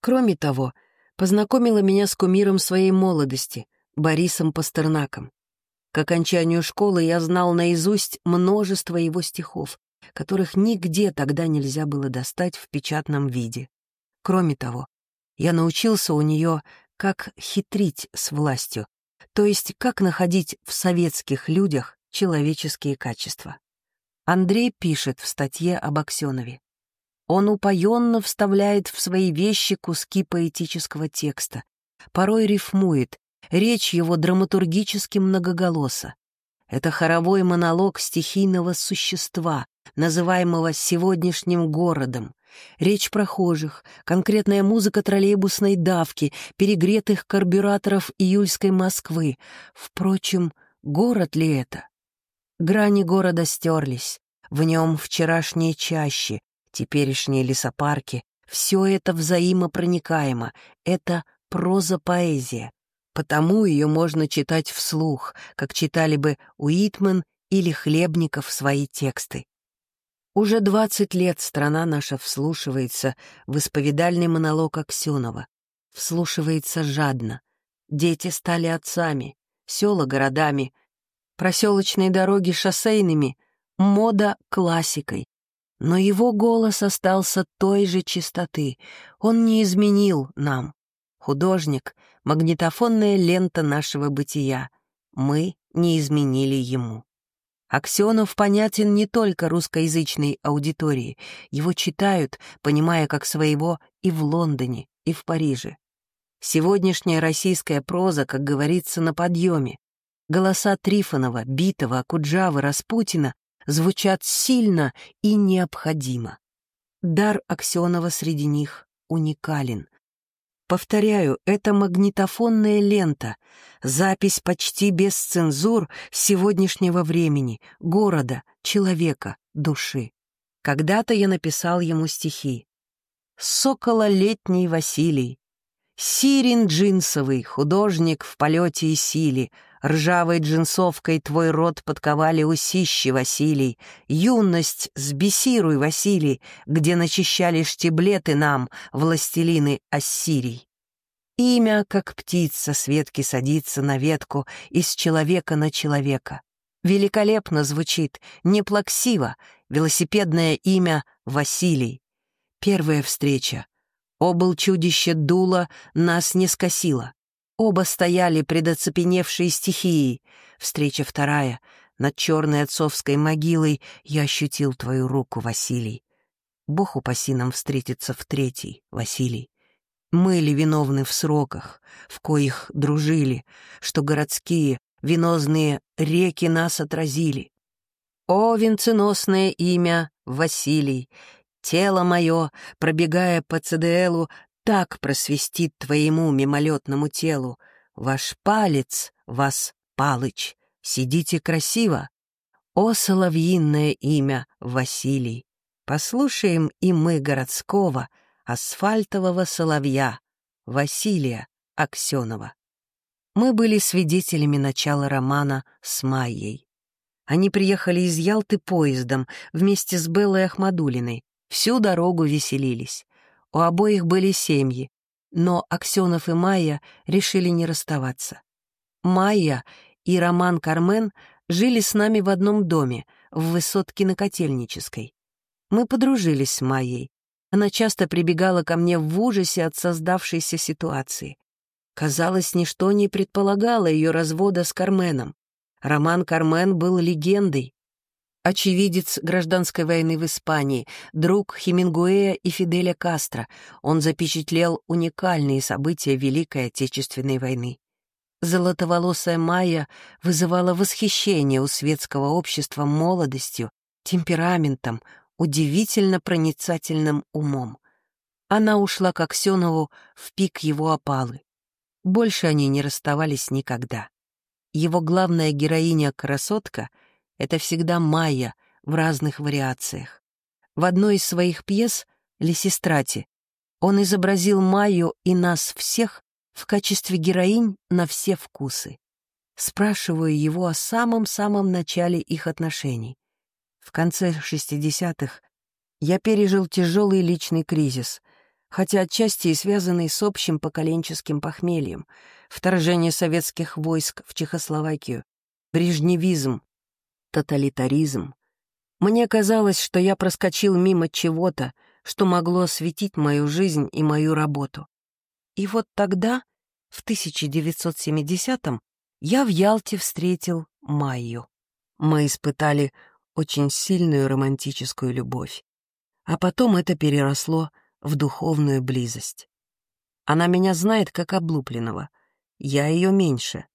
Кроме того, познакомила меня с кумиром своей молодости, Борисом Пастернаком. К окончанию школы я знал наизусть множество его стихов, которых нигде тогда нельзя было достать в печатном виде. Кроме того, я научился у нее, как хитрить с властью, то есть как находить в советских людях человеческие качества. Андрей пишет в статье об Аксенове. Он упоенно вставляет в свои вещи куски поэтического текста, порой рифмует, речь его драматургически многоголоса. Это хоровой монолог стихийного существа, называемого сегодняшним городом. Речь прохожих, конкретная музыка троллейбусной давки, перегретых карбюраторов июльской Москвы. Впрочем, город ли это? Грани города стерлись. В нем вчерашние чащи, теперешние лесопарки. Все это взаимопроникаемо. Это проза-поэзия. Потому ее можно читать вслух, как читали бы Уитмен или Хлебников свои тексты. Уже двадцать лет страна наша вслушивается в исповедальный монолог Аксенова. вслушивается жадно. Дети стали отцами, села городами, проселочные дороги шоссейными, мода классикой. Но его голос остался той же чистоты, он не изменил нам. Художник — магнитофонная лента нашего бытия. Мы не изменили ему. Аксенов понятен не только русскоязычной аудитории. Его читают, понимая как своего, и в Лондоне, и в Париже. Сегодняшняя российская проза, как говорится, на подъеме. Голоса Трифонова, Битова, Куджавы, Распутина звучат сильно и необходимо. Дар Аксенова среди них уникален. Повторяю, это магнитофонная лента, запись почти без цензур сегодняшнего времени, города, человека, души. Когда-то я написал ему стихи. «Сокололетний Василий, Сирин джинсовый, художник в полете и силе, Ржавой джинсовкой твой рот подковали усищи, Василий. Юность сбесируй, Василий, где начищали штиблеты нам, властелины Ассирий. Имя, как птица, с ветки садится на ветку, из человека на человека. Великолепно звучит, неплаксиво, велосипедное имя Василий. Первая встреча. Обл чудище дуло, нас не скосило. Оба стояли пред оцепеневшей стихией. Встреча вторая. Над черной отцовской могилой я ощутил твою руку, Василий. Бог упаси нам встретиться в третий, Василий. Мы ли виновны в сроках, в коих дружили, что городские, венозные реки нас отразили? О, венценосное имя Василий! Тело мое, пробегая по ЦДЛу, так просвистит твоему мимолетному телу. Ваш палец, вас Палыч, сидите красиво. О, соловьиное имя Василий! Послушаем и мы городского, асфальтового соловья, Василия Аксенова. Мы были свидетелями начала романа с Майей. Они приехали из Ялты поездом вместе с Беллой Ахмадулиной, всю дорогу веселились. У обоих были семьи, но Аксенов и Майя решили не расставаться. Майя и Роман Кармен жили с нами в одном доме, в высотке на Котельнической. Мы подружились с Майей. Она часто прибегала ко мне в ужасе от создавшейся ситуации. Казалось, ничто не предполагало ее развода с Карменом. Роман Кармен был легендой, очевидец гражданской войны в Испании, друг Хемингуэя и Фиделя Кастро. Он запечатлел уникальные события Великой Отечественной войны. Золотоволосая Майя вызывала восхищение у светского общества молодостью, темпераментом, удивительно проницательным умом. Она ушла к Аксенову в пик его опалы. Больше они не расставались никогда. Его главная героиня-красотка — это всегда Майя в разных вариациях. В одной из своих пьес «Лесистрати» он изобразил Майю и нас всех в качестве героинь на все вкусы. Спрашиваю его о самом-самом начале их отношений. В конце 60-х я пережил тяжелый личный кризис, хотя отчасти и связанный с общим поколенческим похмельем, вторжение советских войск в Чехословакию, брежневизм, тоталитаризм. Мне казалось, что я проскочил мимо чего-то, что могло осветить мою жизнь и мою работу. И вот тогда, в 1970-м, я в Ялте встретил Майю. Мы испытали очень сильную романтическую любовь. А потом это переросло в духовную близость. Она меня знает как облупленного, я ее меньше.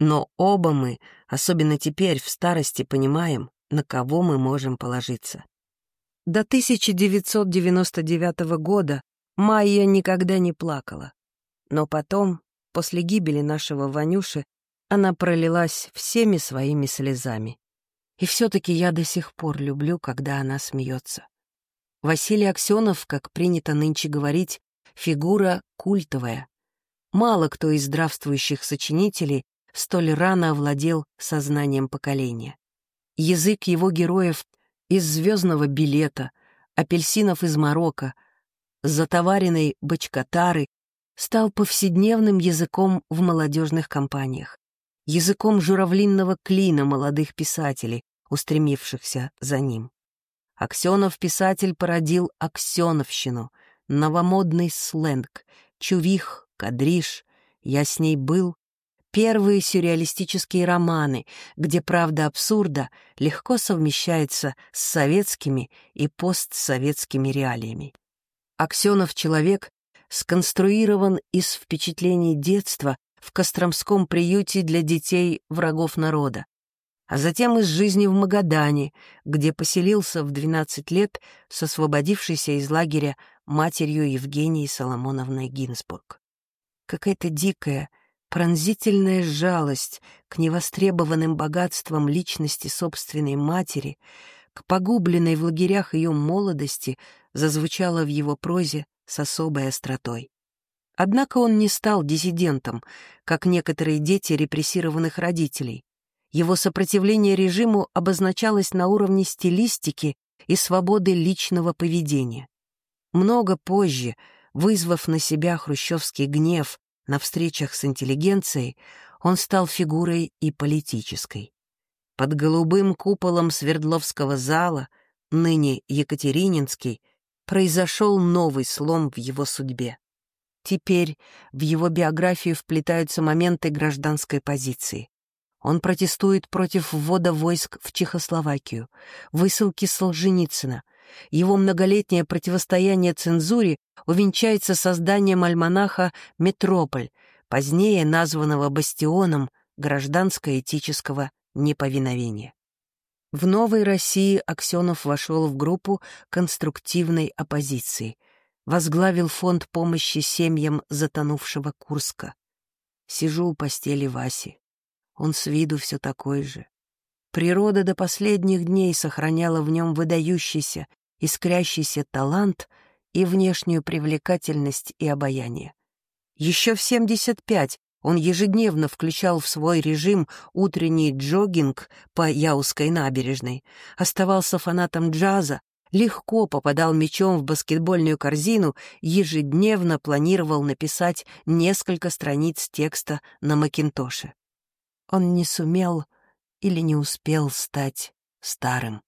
Но оба мы, особенно теперь, в старости, понимаем, на кого мы можем положиться. До 1999 года Майя никогда не плакала. Но потом, после гибели нашего Ванюши, она пролилась всеми своими слезами. И все-таки я до сих пор люблю, когда она смеется. Василий Аксенов, как принято нынче говорить, фигура культовая. Мало кто из здравствующих сочинителей столь рано овладел сознанием поколения. Язык его героев из «Звездного билета», апельсинов из Марокко, затоваренной бочкотары стал повседневным языком в молодежных компаниях, языком журавлинного клина молодых писателей, устремившихся за ним. Аксенов-писатель породил аксеновщину, новомодный сленг, чувих, кадриш, я с ней был, первые сюрреалистические романы, где правда абсурда легко совмещается с советскими и постсоветскими реалиями. Аксенов человек сконструирован из впечатлений детства в Костромском приюте для детей врагов народа, а затем из жизни в Магадане, где поселился в 12 лет с освободившейся из лагеря матерью Евгении Соломоновной Гинзбург. Какая-то дикая, пронзительная жалость к невостребованным богатствам личности собственной матери, к погубленной в лагерях ее молодости, зазвучала в его прозе с особой остротой. Однако он не стал диссидентом, как некоторые дети репрессированных родителей. Его сопротивление режиму обозначалось на уровне стилистики и свободы личного поведения. Много позже, вызвав на себя хрущевский гнев на встречах с интеллигенцией, он стал фигурой и политической. Под голубым куполом Свердловского зала, ныне Екатерининский, произошел новый слом в его судьбе. Теперь в его биографию вплетаются моменты гражданской позиции. Он протестует против ввода войск в Чехословакию, высылки Солженицына. Его многолетнее противостояние цензуре увенчается созданием альманаха «Метрополь», позднее названного бастионом гражданско-этического неповиновения. В новой России Аксенов вошел в группу конструктивной оппозиции, возглавил фонд помощи семьям затонувшего Курска. Сижу у постели Васи. Он с виду все такой же. Природа до последних дней сохраняла в нем выдающийся, искрящийся талант и внешнюю привлекательность и обаяние. Еще в 75 он ежедневно включал в свой режим утренний джогинг по Яузской набережной, оставался фанатом джаза, легко попадал мячом в баскетбольную корзину, ежедневно планировал написать несколько страниц текста на Макинтоше. Он не сумел или не успел стать старым.